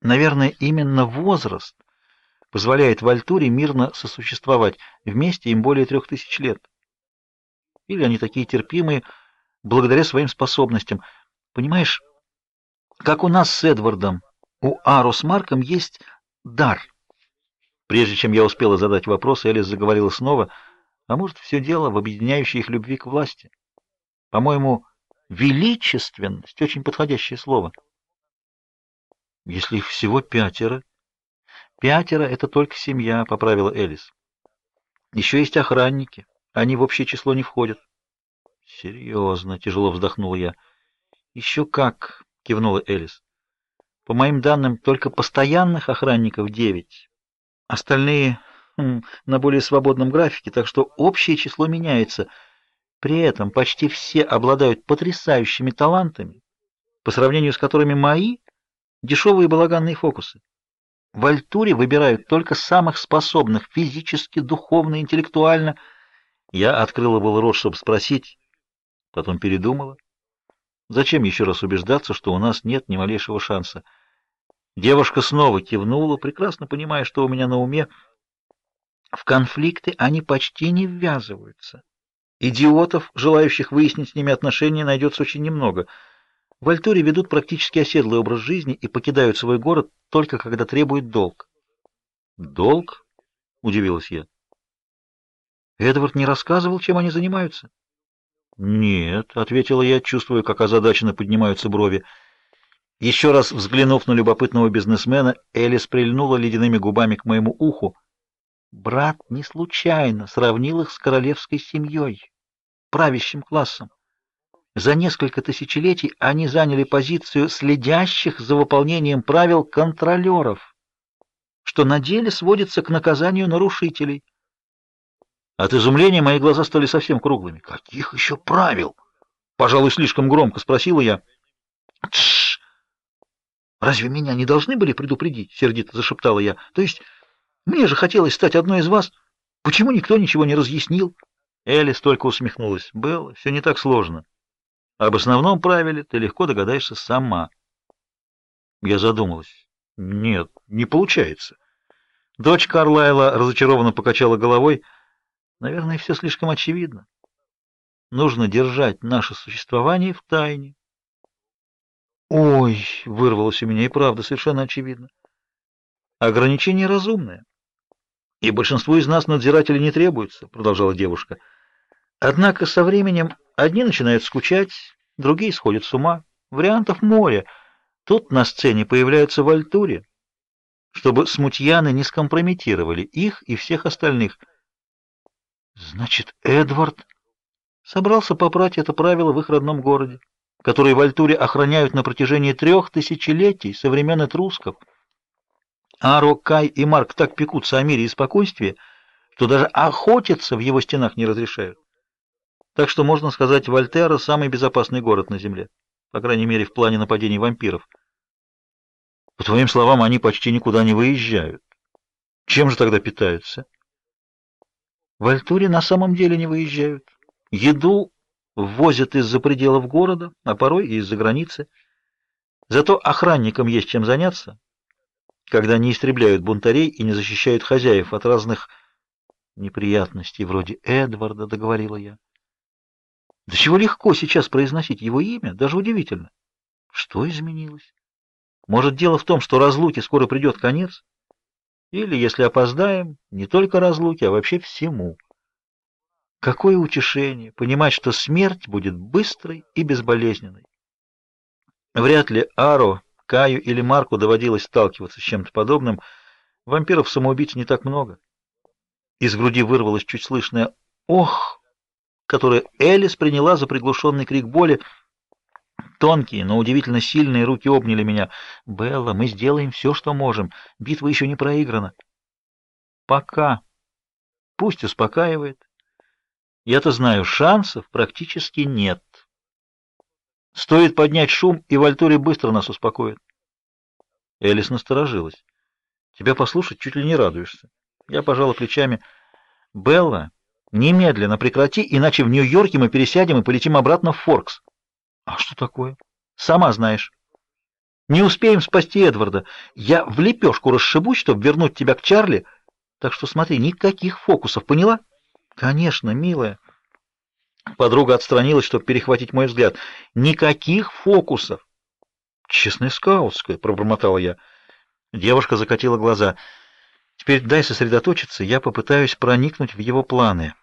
Наверное, именно возраст позволяет Вальтуре мирно сосуществовать. Вместе им более трех тысяч лет. Или они такие терпимые благодаря своим способностям. Понимаешь, как у нас с Эдвардом, у Аро с Марком есть дар. Прежде чем я успела задать вопрос, Элис заговорила снова. А может, все дело в объединяющей их любви к власти? По-моему, величественность — очень подходящее слово. Если их всего пятеро... Пятеро — это только семья, — поправила Элис. Еще есть охранники. Они в общее число не входят. Серьезно, — тяжело вздохнула я. Еще как, — кивнула Элис. По моим данным, только постоянных охранников девять. Остальные хм, на более свободном графике, так что общее число меняется. При этом почти все обладают потрясающими талантами, по сравнению с которыми мои — дешевые балаганные фокусы. В Альтуре выбирают только самых способных физически, духовно, интеллектуально. Я открыла был рот, чтобы спросить, потом передумала. Зачем еще раз убеждаться, что у нас нет ни малейшего шанса? Девушка снова кивнула, прекрасно понимая, что у меня на уме. В конфликты они почти не ввязываются. Идиотов, желающих выяснить с ними отношения, найдется очень немного. В Альтуре ведут практически оседлый образ жизни и покидают свой город только когда требует долг. «Долг?» — удивилась я. «Эдвард не рассказывал, чем они занимаются?» «Нет», — ответила я, чувствуя, как озадаченно поднимаются брови. Еще раз взглянув на любопытного бизнесмена, Элис прильнула ледяными губами к моему уху. Брат не случайно сравнил их с королевской семьей, правящим классом. За несколько тысячелетий они заняли позицию следящих за выполнением правил контролеров, что на деле сводится к наказанию нарушителей. От изумления мои глаза стали совсем круглыми. «Каких еще правил?» Пожалуй, слишком громко спросила я. «Тш!» Разве меня не должны были предупредить? сердито зашептала я. То есть мне же хотелось стать одной из вас. Почему никто ничего не разъяснил? Элис только усмехнулась. Было все не так сложно. Об основном правиле ты легко догадаешься сама. Я задумалась. Нет, не получается. Дочь Карлайла разочарованно покачала головой. Наверное, все слишком очевидно. Нужно держать наше существование в тайне. Ой, вырвалось у меня и правда совершенно очевидно. Ограничение разумное. И большинству из нас надзиратели не требуются, продолжала девушка. Однако со временем одни начинают скучать, другие сходят с ума. Вариантов море. Тут на сцене появляются вальтури, чтобы смутьяны не скомпрометировали их и всех остальных. Значит, Эдвард собрался попрать это правило в их родном городе которые в Альтуре охраняют на протяжении трех тысячелетий со времен этрусков. Аро, Кай и Марк так пекутся о мире и спокойствии, что даже охотиться в его стенах не разрешают. Так что можно сказать, Вольтера самый безопасный город на земле, по крайней мере, в плане нападений вампиров. По твоим словам, они почти никуда не выезжают. Чем же тогда питаются? В Альтуре на самом деле не выезжают. Еду ввозят из-за пределов города, а порой и из-за границы. Зато охранникам есть чем заняться, когда не истребляют бунтарей и не защищают хозяев от разных неприятностей, вроде Эдварда, договорила я. Да чего легко сейчас произносить его имя, даже удивительно. Что изменилось? Может, дело в том, что разлуке скоро придет конец? Или, если опоздаем, не только разлуке, а вообще всему. Какое утешение понимать, что смерть будет быстрой и безболезненной. Вряд ли Аро, Каю или Марку доводилось сталкиваться с чем-то подобным. Вампиров-самоубийц не так много. Из груди вырвалось чуть слышное «Ох!», которое Элис приняла за приглушенный крик боли. Тонкие, но удивительно сильные руки обняли меня. «Белла, мы сделаем все, что можем. Битва еще не проиграна». «Пока. Пусть успокаивает. Я-то знаю, шансов практически нет. Стоит поднять шум, и Вальтори быстро нас успокоит. Элис насторожилась. Тебя послушать чуть ли не радуешься. Я пожала плечами. Белла, немедленно прекрати, иначе в Нью-Йорке мы пересядем и полетим обратно в Форкс. А что такое? Сама знаешь. Не успеем спасти Эдварда. Я в лепешку расшибусь, чтобы вернуть тебя к Чарли. Так что смотри, никаких фокусов, поняла? Конечно, милая. Подруга отстранилась, чтобы перехватить мой взгляд. Никаких фокусов. Честная скаутская, пробормотала я. Девушка закатила глаза. Теперь дай сосредоточиться, я попытаюсь проникнуть в его планы.